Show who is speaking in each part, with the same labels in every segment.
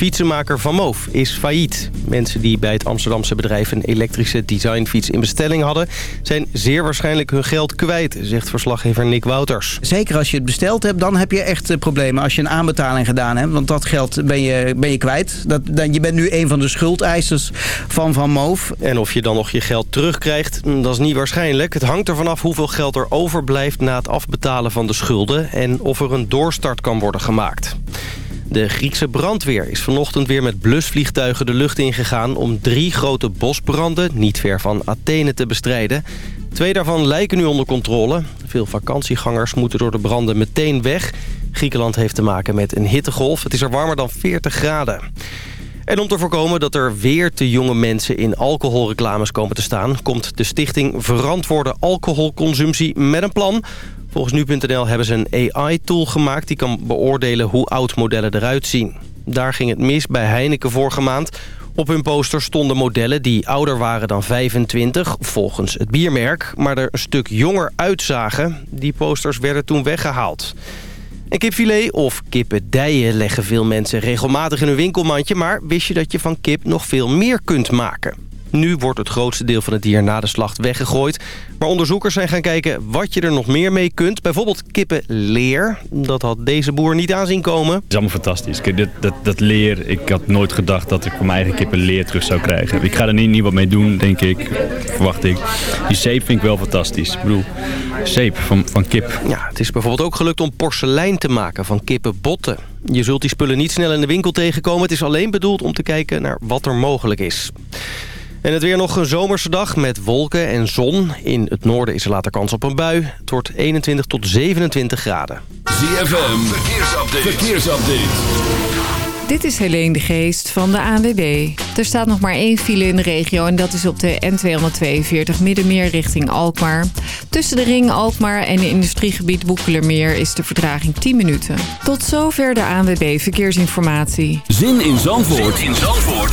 Speaker 1: Fietsenmaker Van Moof is failliet. Mensen die bij het Amsterdamse bedrijf een elektrische designfiets in bestelling hadden... zijn zeer waarschijnlijk hun geld kwijt, zegt verslaggever Nick Wouters.
Speaker 2: Zeker als je het besteld hebt, dan heb je echt eh, problemen als je een aanbetaling gedaan hebt. Want dat geld ben je, ben je kwijt. Dat, dan, je bent nu een van de schuldeisers van Van Moof.
Speaker 1: En of je dan nog je geld terugkrijgt, mm, dat is niet waarschijnlijk. Het hangt ervan af hoeveel geld er overblijft na het afbetalen van de schulden... en of er een doorstart kan worden gemaakt. De Griekse brandweer is vanochtend weer met blusvliegtuigen de lucht ingegaan... om drie grote bosbranden niet ver van Athene te bestrijden. Twee daarvan lijken nu onder controle. Veel vakantiegangers moeten door de branden meteen weg. Griekenland heeft te maken met een hittegolf. Het is er warmer dan 40 graden. En om te voorkomen dat er weer te jonge mensen in alcoholreclames komen te staan... komt de stichting Verantwoorde Alcoholconsumptie met een plan... Volgens nu.nl hebben ze een AI-tool gemaakt... die kan beoordelen hoe oud modellen eruit zien. Daar ging het mis bij Heineken vorige maand. Op hun poster stonden modellen die ouder waren dan 25, volgens het biermerk... maar er een stuk jonger uitzagen. Die posters werden toen weggehaald. En kipfilet of kippendijen leggen veel mensen regelmatig in hun winkelmandje... maar wist je dat je van kip nog veel meer kunt maken? Nu wordt het grootste deel van het dier na de slacht weggegooid. Maar onderzoekers zijn gaan kijken wat je er nog meer mee kunt. Bijvoorbeeld kippenleer. Dat had deze boer niet aanzien komen. Het
Speaker 3: is allemaal fantastisch. dat, dat, dat leer, ik had nooit gedacht dat ik van mijn eigen kippen leer terug zou krijgen. Ik ga er niet, niet wat mee doen, denk ik. Verwacht ik. Die zeep vind ik wel fantastisch. Ik bedoel, zeep van, van kip.
Speaker 1: Ja, het is bijvoorbeeld ook gelukt om porselein te maken van kippenbotten. Je zult die spullen niet snel in de winkel tegenkomen. Het is alleen bedoeld om te kijken naar wat er mogelijk is. En het weer nog een zomerse dag met wolken en zon. In het noorden is er later kans op een bui. Het wordt 21 tot 27 graden.
Speaker 4: ZFM, verkeersupdate. verkeersupdate.
Speaker 5: Dit is Helene de Geest van de ANWB. Er staat nog maar één file in de regio en dat is op de N242 Middenmeer richting Alkmaar. Tussen de ring Alkmaar en het industriegebied Boekelermeer is de vertraging 10 minuten. Tot zover de ANWB Verkeersinformatie.
Speaker 4: Zin in Zandvoort, zin in Zandvoort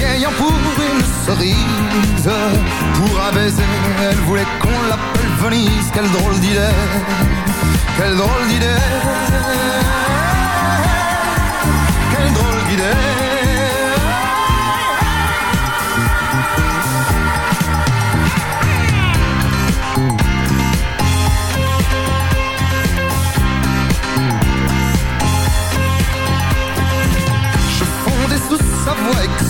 Speaker 6: pagayant pour une cerise. Pour un elle voulait qu'on l'appelle Venise. Quelle drôle d'idée, quelle drôle d'idée. Quelle drôle d'idée. Je fondais sous sa voix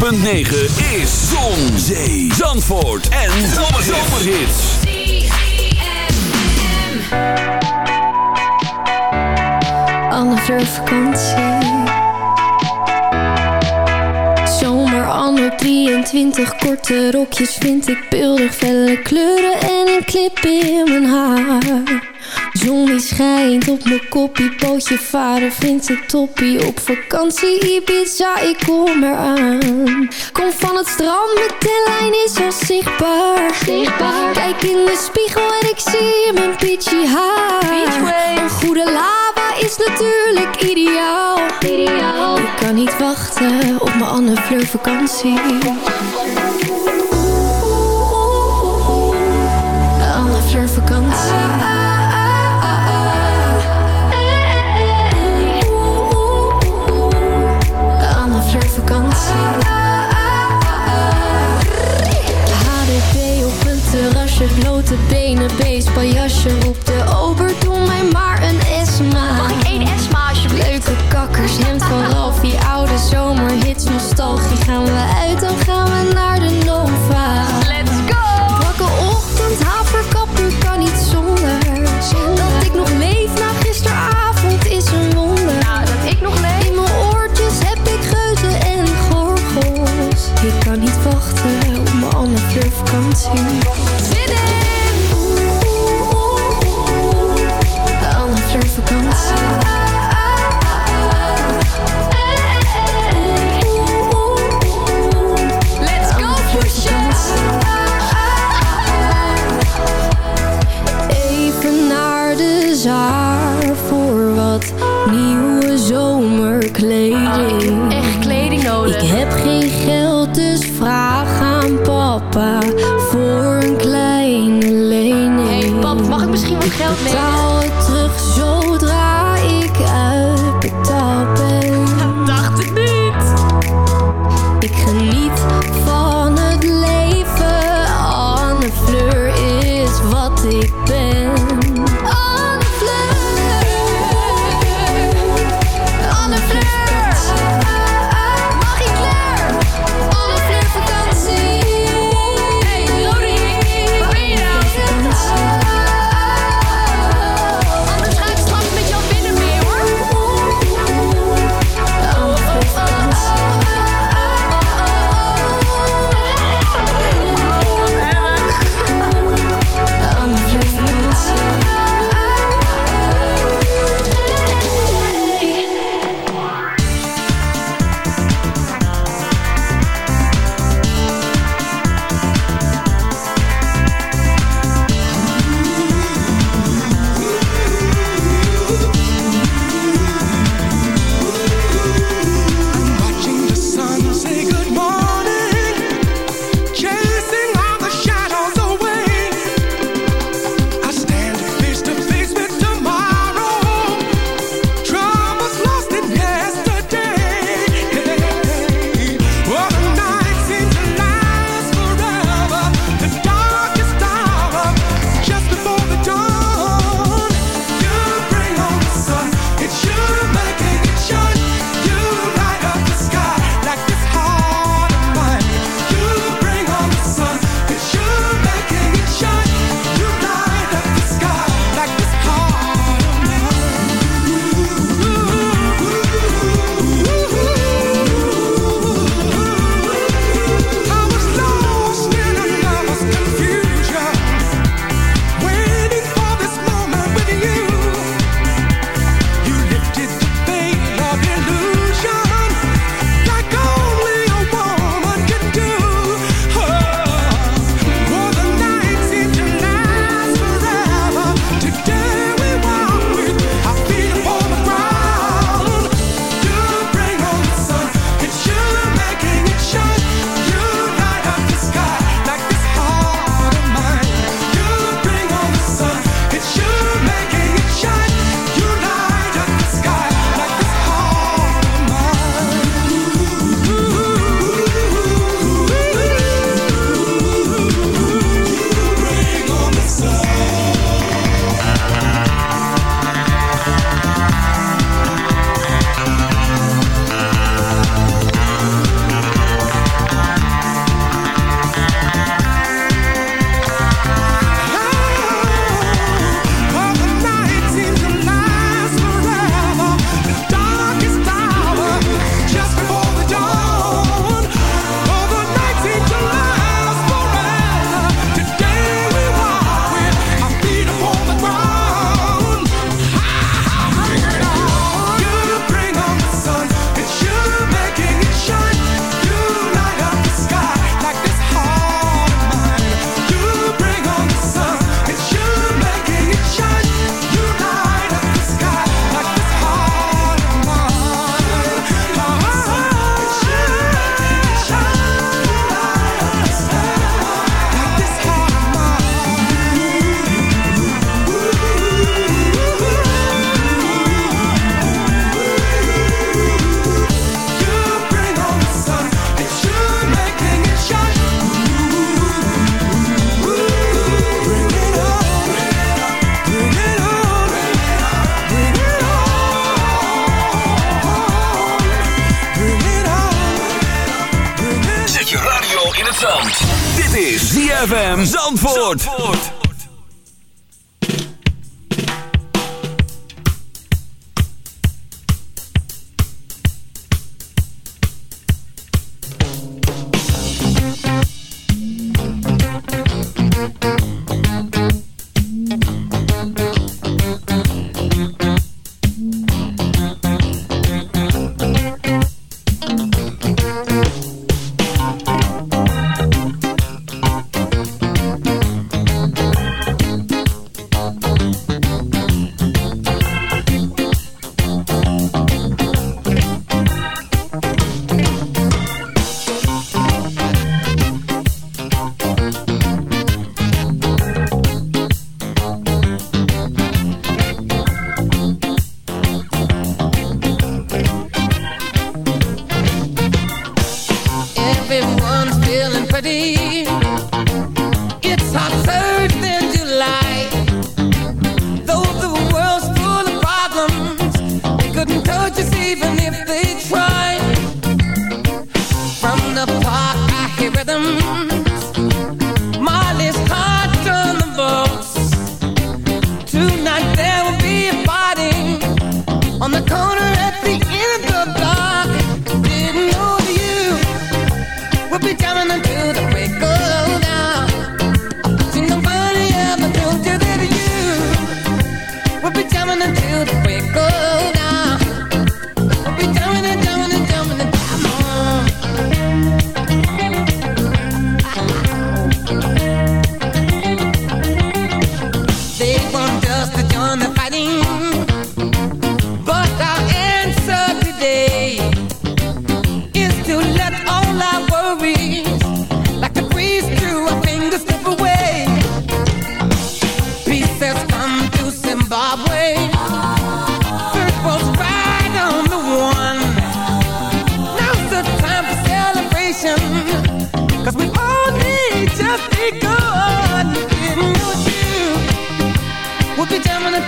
Speaker 4: 106.9 is Zon, Zee, Zandvoort en Zomerhits.
Speaker 7: Fleur vakantie. Zomer anno 23, korte rokjes vind ik beeldig, felle kleuren en een clip in mijn haar. Zon die schijnt op mijn koppie, pootje varen vindt het toppie. Op vakantie Ibiza, ik kom eraan. Kom van het strand, mijn tenlijn is al zichtbaar. zichtbaar. Kijk in de spiegel en ik zie mijn peachy haar. Een goede lava is natuurlijk ideaal. ideaal. Ik kan niet wachten op mijn Anne Fleur vakantie. Anne Fleur vakantie. Blote benen, beestpaljasje op de ober. Doe mij maar een Esma. Mag ik één Esma alsjeblieft? Leuke kakkers, hemd van Ralphie, oude zomerhits, nostalgie. Gaan we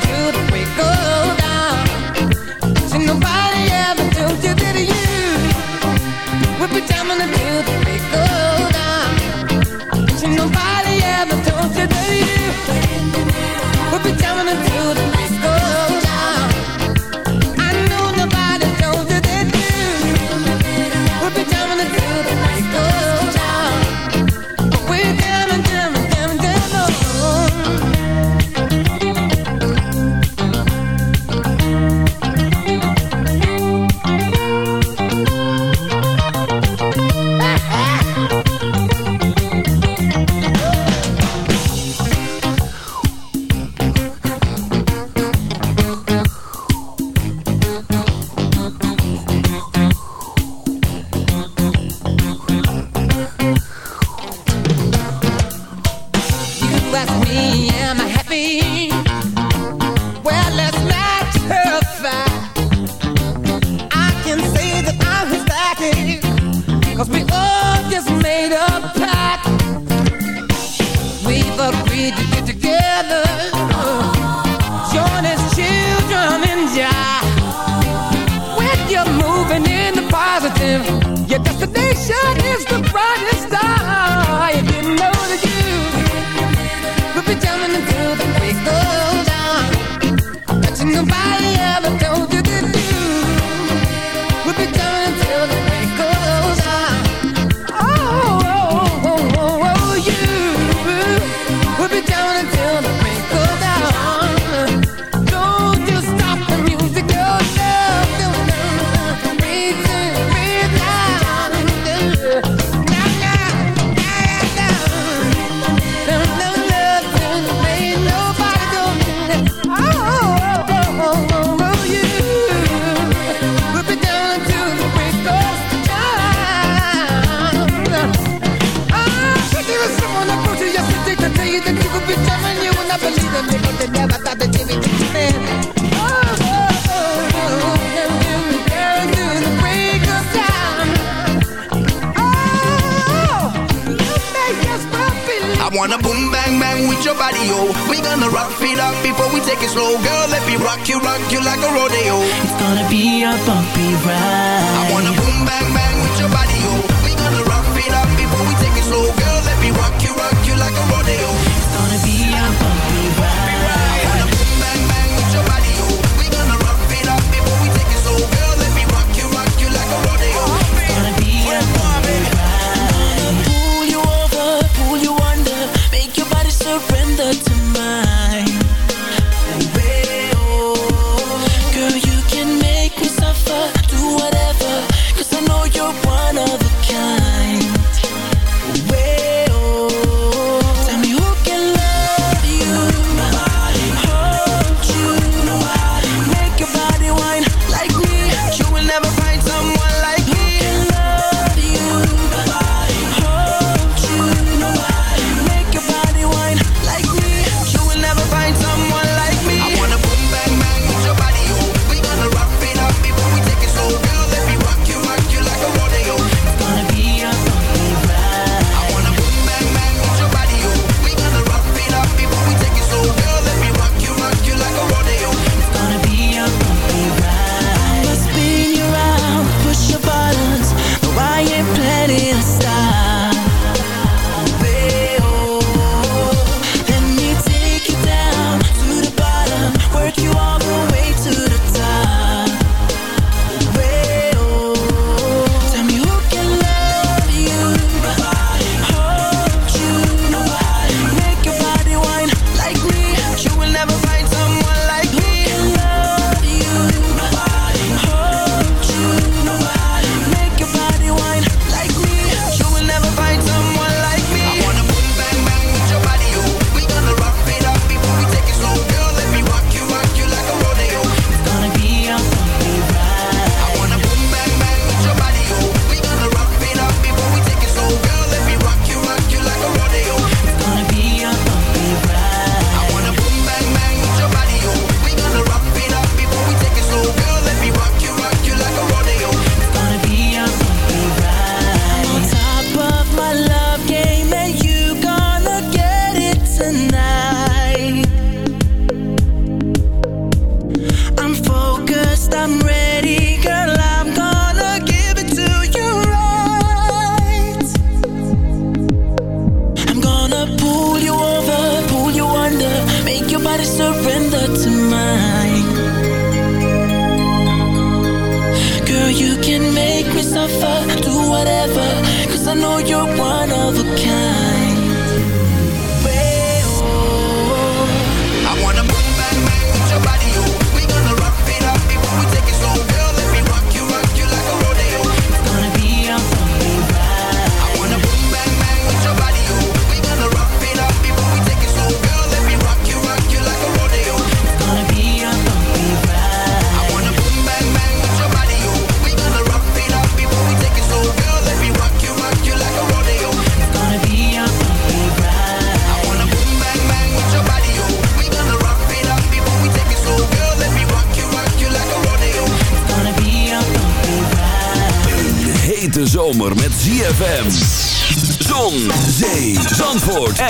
Speaker 7: through
Speaker 4: the wrinkles goodbye
Speaker 8: slow. Girl, let me rock you, rock you like a rodeo. It's gonna be a bumpy ride. I wanna boom, bang, bang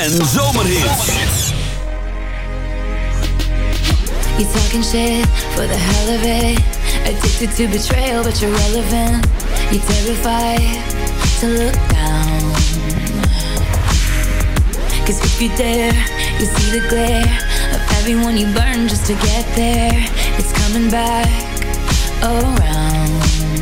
Speaker 4: en zomerhits.
Speaker 9: You talking shit for the hell of it. Addicted to betrayal, but you're relevant. You're terrified to look down. Cause if you dare, you see the glare of everyone you burn just to get there. It's coming back around.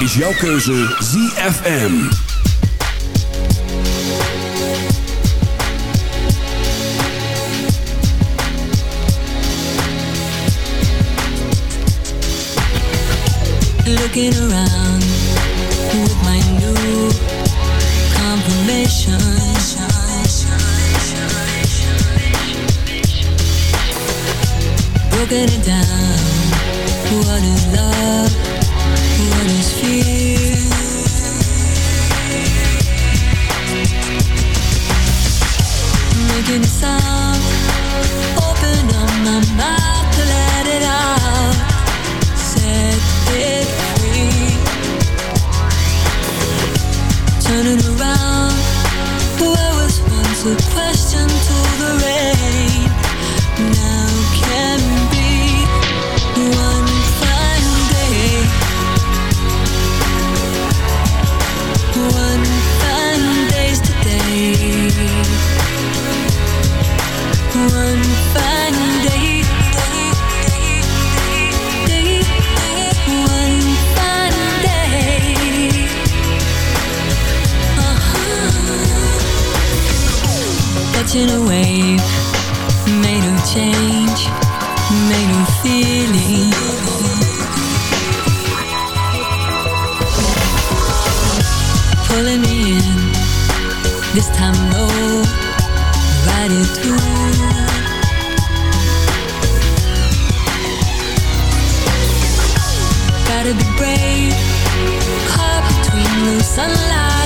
Speaker 4: is jouw keuze ZFM.
Speaker 10: Looking around this esta no vari tu Gotta be brave. Caught between the sunlight.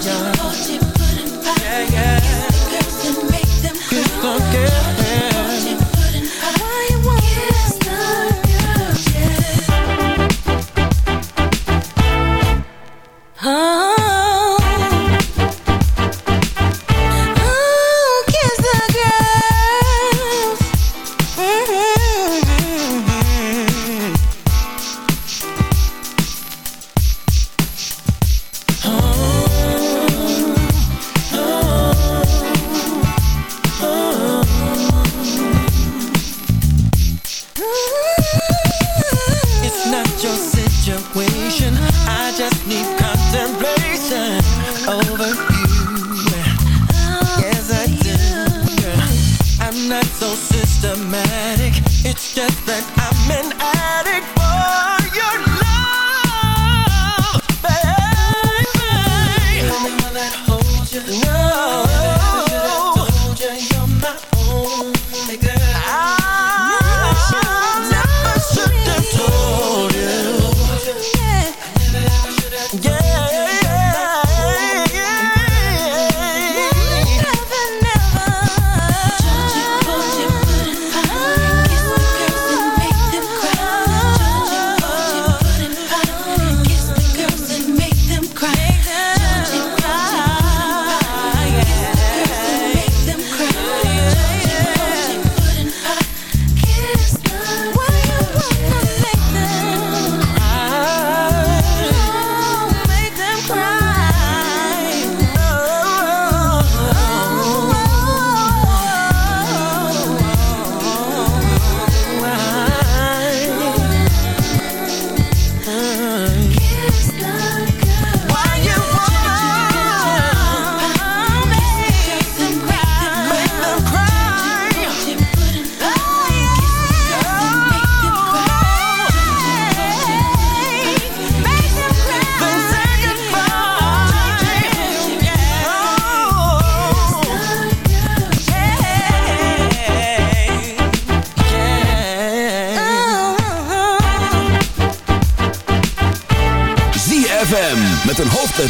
Speaker 11: fire. Yeah, yeah.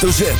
Speaker 4: letter Z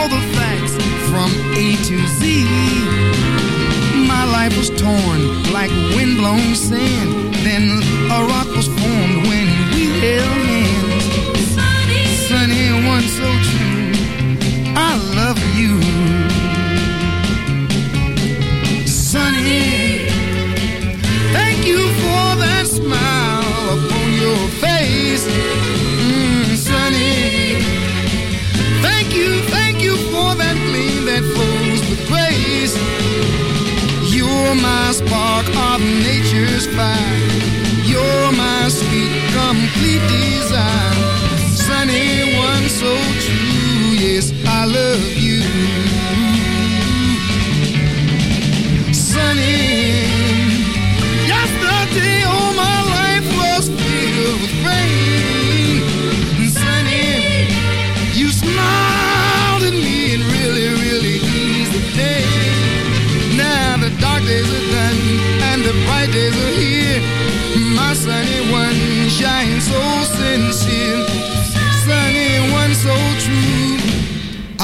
Speaker 12: all the facts from A to Z. My life was torn like windblown sand. Then a rock was park of nature's fire. You're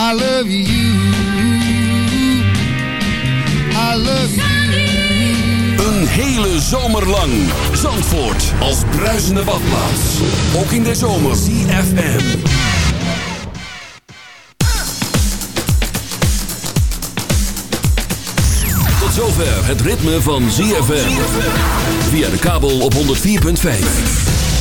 Speaker 12: I love you. I love you.
Speaker 13: Een hele zomer lang. Zandvoort als bruisende badplaats. Ook in de zomer. CFM. Tot zover het ritme van ZFM. Via de kabel op 104.5.